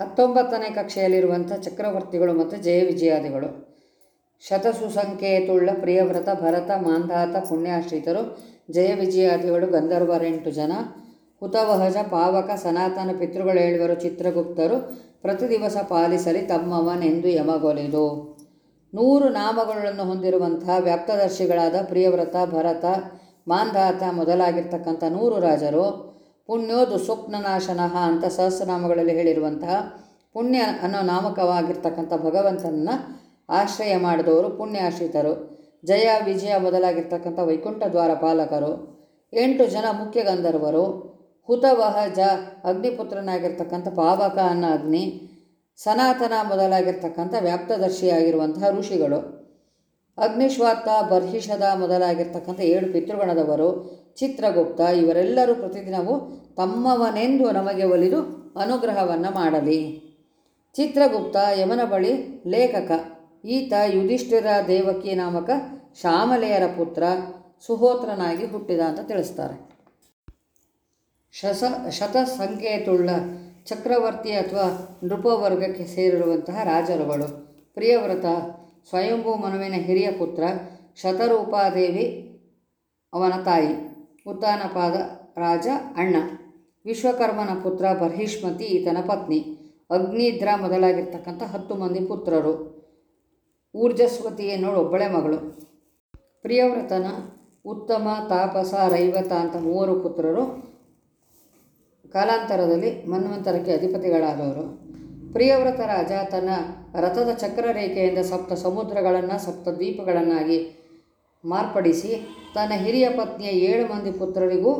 ಹತ್ತೊಂಬತ್ತನೇ ಕಕ್ಷೆಯಲ್ಲಿರುವಂಥ ಚಕ್ರವರ್ತಿಗಳು ಮತ್ತು ಜಯ ವಿಜಯಾದಿಗಳು. ಶತಸುಸಂಖ್ಯೆಯತುಳ್ಳ ಪ್ರಿಯವ್ರತ, ಭರತ, ಮಾಂಧಾತ, ಪುಣ್ಯಾಶ್ರಿತರು, ಜಯ ವಿಜಯಾದಿಗಳು, ಗಂಧರ್ವರೆಂಟು ಜನ, ಹುತವಹಜ, ಪಾವಕ, ಸನಾತನ ಪಿತೃಗಳು ಹೇಳುವರು ಚಿತ್ರಗುಪ್ತರು ಪ್ರತಿ ದಿವಸ ಪಾಲಿಸಲಿ ತಮ್ಮವನೆಂದು ಯಮಗೊಲಿದು. ನೂರು ನಾಮಗಳನ್ನು ಹೊಂದಿರುವಂತಹ ವ್ಯಾಪ್ತದರ್ಶಿಗಳಾದ ಪ್ರಿಯವ್ರತ, ಭರತ, ಮಾಂಧಾತ ಮೊದಲಾಗಿರ್ತಕ್ಕಂಥ ನೂರು ರಾಜರು ಪುಣ್ಯೋದು ಸ್ವಪ್ನನಾಶನಃ ಅಂತ ಸಹಸ್ರನಾಮಗಳಲ್ಲಿ ಹೇಳಿರುವಂತಹ ಪುಣ್ಯ ಅನ್ನೋ ನಾಮಕವಾಗಿರ್ತಕ್ಕಂಥ ಭಗವಂತನನ್ನು ಆಶ್ರಯ ಮಾಡಿದವರು ಪುಣ್ಯಾಶ್ರಿತರು. ಜಯ, ವಿಜಯ ಮೊದಲಾಗಿರ್ತಕ್ಕಂಥ ವೈಕುಂಠ ದ್ವಾರ ಪಾಲಕರು. ಎಂಟು ಜನ ಮುಖ್ಯ ಗಂಧರ್ವರು. ಹುತವಹ ಜ ಅಗ್ನಿಪುತ್ರನಾಗಿರ್ತಕ್ಕಂಥ ಪಾವಕ ಅನ್ನ ಅಗ್ನಿ. ಸನಾತನ ಮೊದಲಾಗಿರ್ತಕ್ಕಂಥ ವ್ಯಾಪ್ತದರ್ಶಿಯಾಗಿರುವಂತಹ ಋಷಿಗಳು. ಅಗ್ನಿಶ್ವಾತ್ತ ಬರ್ಹಿಷದ ಮೊದಲಾಗಿರ್ತಕ್ಕಂಥ ಏಳು ಪಿತೃಗಣದವರು, ಚಿತ್ರಗುಪ್ತ, ಇವರೆಲ್ಲರೂ ಪ್ರತಿದಿನವೂ ತಮ್ಮವನೆಂದು ನಮಗೆ ಒಲಿದು ಅನುಗ್ರಹವನ್ನು ಮಾಡಲಿ. ಚಿತ್ರಗುಪ್ತ ಯಮನ ಬಳಿ ಲೇಖಕ, ಈತ ಯುಧಿಷ್ಠಿರ ದೇವಕಿ ನಾಮಕ ಶಾಮಲೆಯರ ಪುತ್ರ, ಸುಹೋತ್ರನಾಗಿ ಹುಟ್ಟಿದ ಅಂತ ತಿಳಿಸ್ತಾರೆ. ಶಸ ಶತ ಸಂಖ್ಯೆಯತುಳ್ಳ ಚಕ್ರವರ್ತಿ ಅಥವಾ ನೃಪವರ್ಗಕ್ಕೆ ಸೇರಿರುವಂತಹ ರಾಜರುಗಳು, ಪ್ರಿಯವ್ರತ ಸ್ವಯಂಭೂ ಮನುವಿನ ಹಿರಿಯ ಪುತ್ರ ಶತರೂಪಾದೇವಿ ಅವನ ತಾಯಿ. ಉತ್ತಾನಪಾದ ರಾಜ ಅಣ್ಣ. ವಿಶ್ವಕರ್ಮನ ಪುತ್ರ ಬರ್ಹಿಷ್ಮತಿ ಈತನ ಪತ್ನಿ. ಅಗ್ನಿದ್ರ ಮೊದಲಾಗಿರ್ತಕ್ಕಂಥ ಹತ್ತು ಮಂದಿ ಪುತ್ರರು. ಊರ್ಜಸ್ವತಿ ಎನ್ನುವಳು ಒಬ್ಬಳೆ ಮಗಳು. ಪ್ರಿಯವ್ರತನ ಉತ್ತಮ ತಾಪಸ ರೈವತ ಅಂತ ಮೂವರು ಪುತ್ರರು. ಕಾಲಾಂತರದಲ್ಲಿ ಮನ್ವಂತರಕ್ಕೆ ಅಧಿಪತಿಗಳಾದವರು. ಪ್ರಿಯವ್ರತ ರಾಜ ತನ್ನ ರಥದ ಚಕ್ರ ರೇಖೆಯಿಂದ ಸಪ್ತ ಸಮುದ್ರಗಳನ್ನು, ಸಪ್ತ ದ್ವೀಪಗಳನ್ನಾಗಿ ಮಾರ್ಪಡಿಸಿ ತನ್ನ ಹಿರಿಯ ಪತ್ನಿಯ ಏಳು ಮಂದಿ ಪುತ್ರರಿಗೂ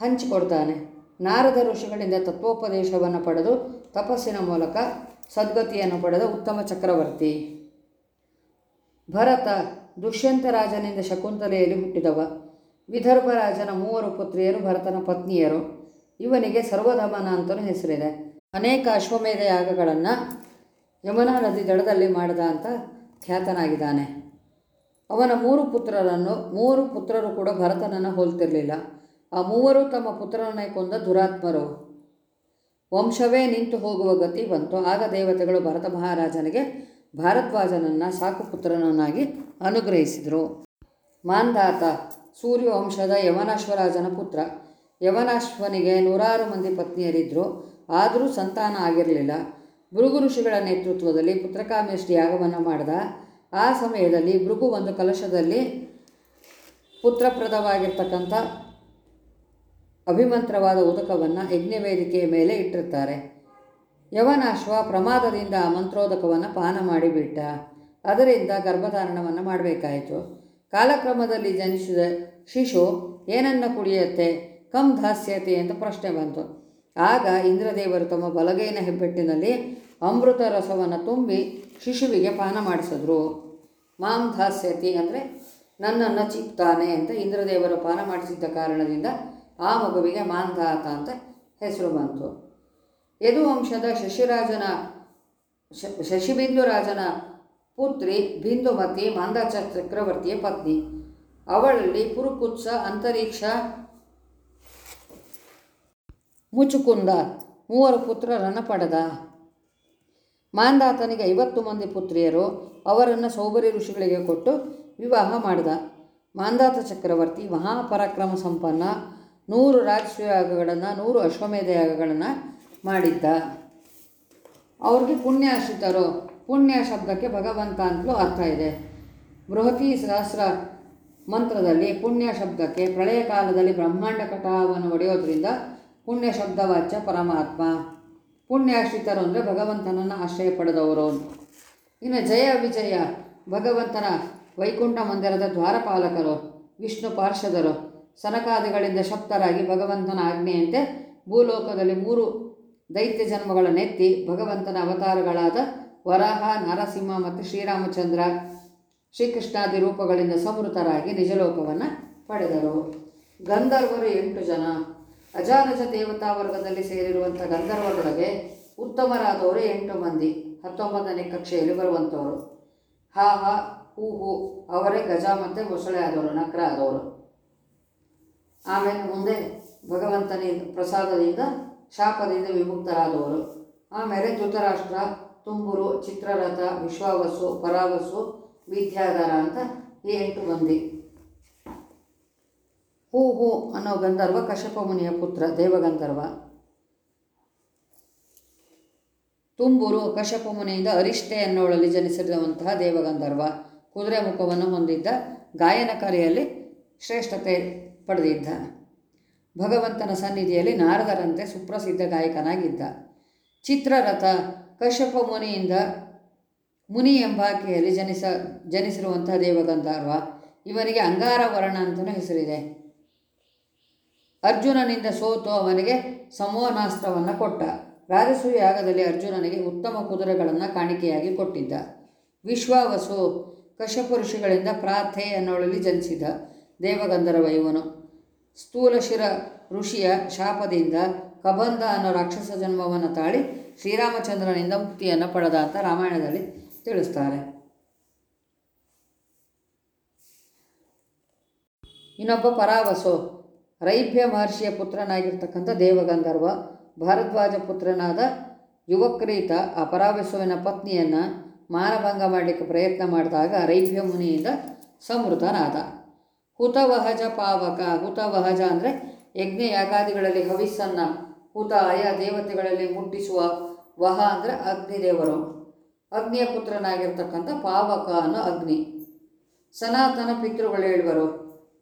ಹಂಚಿಕೊಡ್ತಾನೆ ನಾರದ ಋಷಿಗಳಿಂದ ತತ್ವೋಪದೇಶವನ್ನು ಪಡೆದು ತಪಸ್ಸಿನ ಮೂಲಕ ಸದ್ಗತಿಯನ್ನು ಪಡೆದ ಉತ್ತಮ ಚಕ್ರವರ್ತಿ. ಭರತ ದುಷ್ಯಂತ ರಾಜನಿಂದ ಶಕುಂತಲೆಯಲ್ಲಿ ಹುಟ್ಟಿದವ. ವಿದರ್ಭ ರಾಜನ ಮೂವರು ಪುತ್ರಿಯರು, ಭರತನ ಪತ್ನಿಯರು. ಇವನಿಗೆ ಸರ್ವಧಮನ ಅಂತಲೂ ಹೆಸರಿದೆ. ಅನೇಕ ಅಶ್ವಮೇಧ ಯಾಗಗಳನ್ನು ಯಮುನಾ ನದಿ ದಡದಲ್ಲಿ ಮಾಡಿದ ಅಂತ ಖ್ಯಾತನಾಗಿದ್ದಾನೆ. ಅವನ ಮೂರು ಪುತ್ರರನ್ನು, ಮೂರು ಪುತ್ರರು ಕೂಡ ಭರತನನ್ನು ಹೋಲ್ತಿರಲಿಲ್ಲ. ಆ ಮೂವರು ತಮ್ಮ ಪುತ್ರನೇ ಕೊಂದ ದುರಾತ್ಮರು. ವಂಶವೇ ನಿಂತು ಹೋಗುವ ಗತಿ ಬಂತು. ಆಗ ದೇವತೆಗಳು ಭರತ ಮಹಾರಾಜನಿಗೆ ಭಾರದ್ವಾಜನನ್ನು ಸಾಕು ಪುತ್ರನನ್ನಾಗಿ ಅನುಗ್ರಹಿಸಿದರು. ಮಾಂಧಾತ ಸೂರ್ಯವಂಶದ ಯವನಾಶ್ವರಾಜನ ಪುತ್ರ. ಯವನಾಶ್ವನಿಗೆ ನೂರಾರು ಮಂದಿ ಪತ್ನಿಯರಿದ್ದರು ಆದರೂ ಸಂತಾನ ಆಗಿರಲಿಲ್ಲ. ಭೃಗು ಋಷಿಗಳ ನೇತೃತ್ವದಲ್ಲಿ ಪುತ್ರಕಾಮೇಷ್ಟಿ ಯಾಗವನ್ನು ಮಾಡಿದ. ಆ ಸಮಯದಲ್ಲಿ ಭೃಗು ಒಂದು ಕಲಶದಲ್ಲಿ ಪುತ್ರಪ್ರದವಾಗಿರ್ತಕ್ಕಂಥ ಅಭಿಮಂತ್ರವಾದ ಉದಕವನ್ನು ಯಜ್ಞವೇದಿಕೆಯ ಮೇಲೆ ಇಟ್ಟಿರ್ತಾರೆ. ಯವನಾಶ್ವ ಪ್ರಮಾದದಿಂದ ಆ ಮಂತ್ರೋದಕವನ್ನು ಪಾನ ಮಾಡಿಬಿಟ್ಟ ಅದರಿಂದ ಗರ್ಭಧಾರಣವನ್ನು ಮಾಡಬೇಕಾಯಿತು. ಕಾಲಕ್ರಮದಲ್ಲಿ ಜನಿಸಿದ ಶಿಶು ಏನನ್ನು ಕುಡಿಯುತ್ತೆ, ಕಂ ದಾಸ್ಯತೆ ಅಂತ ಪ್ರಶ್ನೆ ಬಂತು. ಆಗ ಇಂದ್ರದೇವರು ತಮ್ಮ ಬಲಗೈನ ಹೆಬ್ಬೆಟ್ಟಿನಲ್ಲಿ ಅಮೃತ ರಸವನ್ನು ತುಂಬಿ ಶಿಶುವಿಗೆ ಪಾನ ಮಾಡಿಸಿದ್ರು. ಮಾಂ ದಾಸ್ಯತಿ ಅಂದರೆ ನನ್ನನ್ನು ಚಿಕ್ತಾನೆ ಅಂತ ಇಂದ್ರದೇವರು ಪಾನ ಮಾಡಿಸಿದ್ದ ಕಾರಣದಿಂದ ಆ ಮಗುವಿಗೆ ಮಾಂಧಾತ ಅಂತ ಹೆಸರು ಬಂತು. ಯದುವಂಶದ ಶಶಿರಾಜನ ಶಶಿಬಿಂದು ರಾಜನ ಪುತ್ರಿ ಬಿಂದುಮತಿ ಮಾಂದಾಚ ಚಕ್ರವರ್ತಿಯ ಪತ್ನಿ. ಅವಳಲ್ಲಿ ಪುರುಕುತ್ಸ, ಅಂತರಿಕ್ಷ ಮುಚುಕುಂದ ಮೂವರು ಪುತ್ರರನ್ನು ಪಡೆದ ಮಾಂದಾತನಿಗೆ ಐವತ್ತು ಮಂದಿ ಪುತ್ರಿಯರು, ಅವರನ್ನು ಸೌಬರಿ ಋಷಿಗಳಿಗೆ ಕೊಟ್ಟು ವಿವಾಹ ಮಾಡಿದ. ಮಾಂದಾತ ಚಕ್ರವರ್ತಿ ಮಹಾಪರಾಕ್ರಮ ಸಂಪನ್ನ, ನೂರು ರಾಜಸ್ವಯಾಗಗಳನ್ನು, ನೂರು ಅಶ್ವಮೇಧ ಯಾಗಗಳನ್ನು ಮಾಡಿದ್ದ. ಅವ್ರಿಗೆ ಪುಣ್ಯಾಶ್ರಿತರು ಪುಣ್ಯ ಶಬ್ದಕ್ಕೆ ಭಗವಂತ ಅಂತಲೂ ಅರ್ಥ ಇದೆ. ಬೃಹತಿ ಸಹಸ್ರ ಮಂತ್ರದಲ್ಲಿ ಪುಣ್ಯ ಶಬ್ದಕ್ಕೆ ಪ್ರಳಯ ಕಾಲದಲ್ಲಿ ಬ್ರಹ್ಮಾಂಡ ಕಟಾವನ್ನು ಒಡೆಯೋದ್ರಿಂದ ಪುಣ್ಯ ಶಬ್ದವಾಚ್ಯ ಪರಮಾತ್ಮ. ಪುಣ್ಯಾಶ್ರಿತರು ಅಂದರೆ ಭಗವಂತನನ್ನು ಆಶ್ರಯ ಪಡೆದವರು ಇನ್ನು ಜಯ ವಿಜಯ, ಭಗವಂತನ ವೈಕುಂಠ ಮಂದಿರದ ದ್ವಾರಪಾಲಕರು, ವಿಷ್ಣು ಪಾರ್ಷದರು, ಸನಕಾದಿಗಳಿಂದ ಶಕ್ತರಾಗಿ ಭಗವಂತನ ಆಜ್ಞೆಯಂತೆ ಭೂಲೋಕದಲ್ಲಿ ಮೂರು ದೈತ್ಯ ಜನ್ಮಗಳನ್ನೆತ್ತಿ ಭಗವಂತನ ಅವತಾರಗಳಾದ ವರಾಹ, ನರಸಿಂಹ ಮತ್ತು ಶ್ರೀರಾಮಚಂದ್ರ ಶ್ರೀಕೃಷ್ಣಾದಿ ರೂಪಗಳಿಂದ ಸಮೃತರಾಗಿ ನಿಜಲೋಕವನ್ನು ಪಡೆದರು. ಗಂಧರ್ವರು ಎಂಟು ಜನ. ಅಜಾನಜ ದೇವತಾ ವರ್ಗದಲ್ಲಿ ಸೇರಿರುವಂಥ ಗಂಧರ್ವರೊಳಗೆ ಉತ್ತಮರಾದವರು ಎಂಟು ಮಂದಿ, ಹತ್ತೊಂಬತ್ತನೇ ಕಕ್ಷೆಯಲ್ಲಿ ಬರುವಂಥವರು. ಹಾ ಹಾ, ಹೂ ಹೂ, ಅವರೇ ಗಜ ಮತ್ತು ಮೊಸಳೆ ಆದವರು, ನಕ್ರ ಆದವರು. ಆಮೇಲೆ ಮುಂದೆ ಭಗವಂತನಿಂದ ಪ್ರಸಾದದಿಂದ, ಶಾಪದಿಂದ ವಿಮುಕ್ತರಾದವರು. ಆಮೇಲೆ ಧೃತರಾಷ್ಟ್ರ, ತುಂಬುರು, ಚಿತ್ರರಥ, ವಿಶ್ವಾವಸು, ಪರಾವಸು, ವಿದ್ಯಾಧಾರ ಅಂತ ಈ ಎಂಟು ಮಂದಿ. ಹೂ ಹೂ ಅನ್ನೋ ಗಂಧರ್ವ ಕಶ್ಯಪ ಮುನಿಯ ಪುತ್ರ ದೇವಗಂಧರ್ವ. ತುಂಬೂರು ಕಶ್ಯಪ ಮುನಿಯಿಂದ ಅರಿಷ್ಟೆ ಅನ್ನೋಳಲ್ಲಿ ಜನಿಸಿರುವಂತಹ ದೇವಗಂಧರ್ವ. ಕುದುರೆ ಮುಖವನ್ನು ಹೊಂದಿದ್ದ ಗಾಯನ ಕಲೆಯಲ್ಲಿ ಶ್ರೇಷ್ಠತೆ ಪಡೆದಿದ್ದ. ಭಗವಂತನ ಸನ್ನಿಧಿಯಲ್ಲಿ ನಾರದರಂತೆ ಸುಪ್ರಸಿದ್ಧ ಗಾಯಕನಾಗಿದ್ದ. ಚಿತ್ರರಥ ಕಶ್ಯಪ ಮುನಿಯಿಂದ ಮುನಿ ಎಂಬಾಕೆಯಲ್ಲಿ ಜನಿಸ, ಜನಿಸಿರುವಂತಹ ದೇವಗಂಧರ್ವ. ಇವರಿಗೆ ಅಂಗಾರ ವರ್ಣ ಅಂತಲೂ ಹೆಸರಿದೆ. ಅರ್ಜುನನಿಂದ ಸೋತು ಅವನಿಗೆ ಸಂವಹನಾಸ್ತ್ರವನ್ನು ಕೊಟ್ಟ. ರಾಜಸೂಯ ಯಾಗದಲ್ಲಿ ಅರ್ಜುನನಿಗೆ ಉತ್ತಮ ಕುದುರೆಗಳನ್ನು ಕಾಣಿಕೆಯಾಗಿ ಕೊಟ್ಟಿದ್ದ. ವಿಶ್ವಾವಸು ಕಶಪುರುಷಗಳಿಂದ ಪ್ರಾರ್ಥೆ ಅನ್ನೋಳಲ್ಲಿ ಜನಿಸಿದ ದೇವಗಂಧರ್ವ ಇವನು ಸ್ಥೂಲಶಿರ ಋಷಿಯ ಶಾಪದಿಂದ ಕಬಂಧ ಅನ್ನೋ ರಾಕ್ಷಸ ಜನ್ಮವನ್ನು ತಾಳಿ ಶ್ರೀರಾಮಚಂದ್ರನಿಂದ ಮುಕ್ತಿಯನ್ನು ಪಡೆದ ಅಂತ ರಾಮಾಯಣದಲ್ಲಿ ತಿಳಿಸ್ತಾರೆ. ಇನ್ನೊಬ್ಬ ಪರಾವಸು ರೈಭ್ಯ ಮಹರ್ಷಿಯ ಪುತ್ರನಾಗಿರ್ತಕ್ಕಂಥ ದೇವಗಂಧರ್ವ, ಭಾರದ್ವಾಜ ಪುತ್ರನಾದ ಯುವಕ್ರೀತ ಆ ಪರಾವಿಸುವಿನ ಪತ್ನಿಯನ್ನು ಮಾನಭಂಗ ಮಾಡಲಿಕ್ಕೆ ಪ್ರಯತ್ನ ಮಾಡಿದಾಗ ರೈಭ್ಯ ಮುನಿಯಿಂದ ಸಮೃತನಾದ ಹುತವಹಜ ಪಾವಕ, ಹುತವಹಜ ಅಂದರೆ ಯಜ್ಞ ಯಾಗಾದಿಗಳಲ್ಲಿ ಹವಿಸ್ಸನ್ನು ಹುತ ಆಯಾ ದೇವತೆಗಳಲ್ಲಿ ಮುಟ್ಟಿಸುವ ವಹ ಅಂದರೆ ಅಗ್ನಿದೇವರು. ಅಗ್ನಿಯ ಪುತ್ರನಾಗಿರ್ತಕ್ಕಂಥ ಪಾವಕ ಅನ್ನೋ ಅಗ್ನಿ. ಸನಾತನ ಪಿತೃಗಳು ಹೇಳುವರು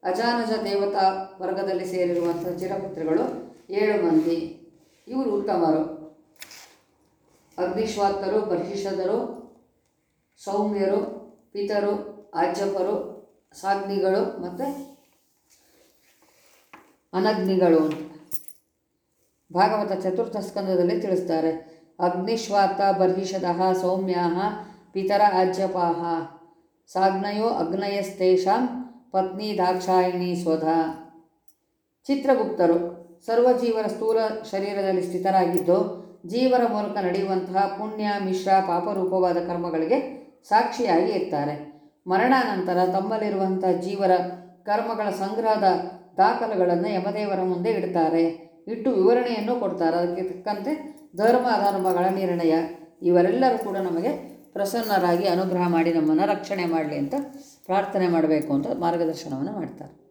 ಅಜಾನಜ ದೇವತಾ ವರ್ಗದಲ್ಲಿ ಸೇರಿರುವಂಥ ಚಿರಪುತ್ರಗಳು ಏಳು ಮಂದಿ. ಇವರು ಉತ್ತಮರು. ಅಗ್ನಿಶ್ವಾತ್ತರು ಬರ್ಹಿಷದರು ಸೌಮ್ಯರು, ಪಿತರು ಆಜ್ಯಪರು ಸಾಗ್ನಿಗಳು ಮತ್ತು ಅನಗ್ನಿಗಳು ಭಾಗವತ ಚತುರ್ಥ ಸ್ಕಂದದಲ್ಲಿ ತಿಳಿಸ್ತಾರೆ. ಅಗ್ನಿಶ್ವಾತ ಬರ್ಹಿಷದಃ ಸೌಮ್ಯಾಹ, ಪಿತರ ಆಜ್ಯಪಾಹ ಸಾಗ್ನಯೋ ಅಗ್ನಯಸ್ತೇಷಾಂ ಪತ್ನಿ ದಾಕ್ಷಾಯಿಣಿ ಸ್ವಧ. ಚಿತ್ರಗುಪ್ತರು ಸರ್ವಜೀವರ ಸ್ಥೂಲ ಶರೀರದಲ್ಲಿ ಸ್ಥಿತರಾಗಿದ್ದು, ಜೀವರ ಮೂಲಕ ನಡೆಯುವಂತಹ ಪುಣ್ಯ, ಮಿಶ್ರ, ಪಾಪರೂಪವಾದ ಕರ್ಮಗಳಿಗೆ ಸಾಕ್ಷಿಯಾಗಿ ಇರ್ತಾರೆ. ಮರಣಾನಂತರ ತಮ್ಮಲ್ಲಿರುವಂತಹ ಜೀವರ ಕರ್ಮಗಳ ಸಂಗ್ರಹದ ದಾಖಲೆಗಳನ್ನು ಯಮದೇವರ ಮುಂದೆ ಇಡ್ತಾರೆ. ಇಟ್ಟು ವಿವರಣೆಯನ್ನು ಕೊಡ್ತಾರೆ. ಅದಕ್ಕೆ ತಕ್ಕಂತೆ ಧರ್ಮ, ಅಧರ್ಮಗಳ ನಿರ್ಣಯ. ಇವರೆಲ್ಲರೂ ಕೂಡ ನಮಗೆ ಪ್ರಸನ್ನರಾಗಿ ಅನುಗ್ರಹ ಮಾಡಿ ನಮ್ಮನ್ನು ರಕ್ಷಣೆ ಮಾಡಲಿ ಅಂತ ಪ್ರಾರ್ಥನೆ ಮಾಡಬೇಕು ಅಂತ ಮಾರ್ಗದರ್ಶನವನ್ನು ಮಾಡ್ತಾರೆ.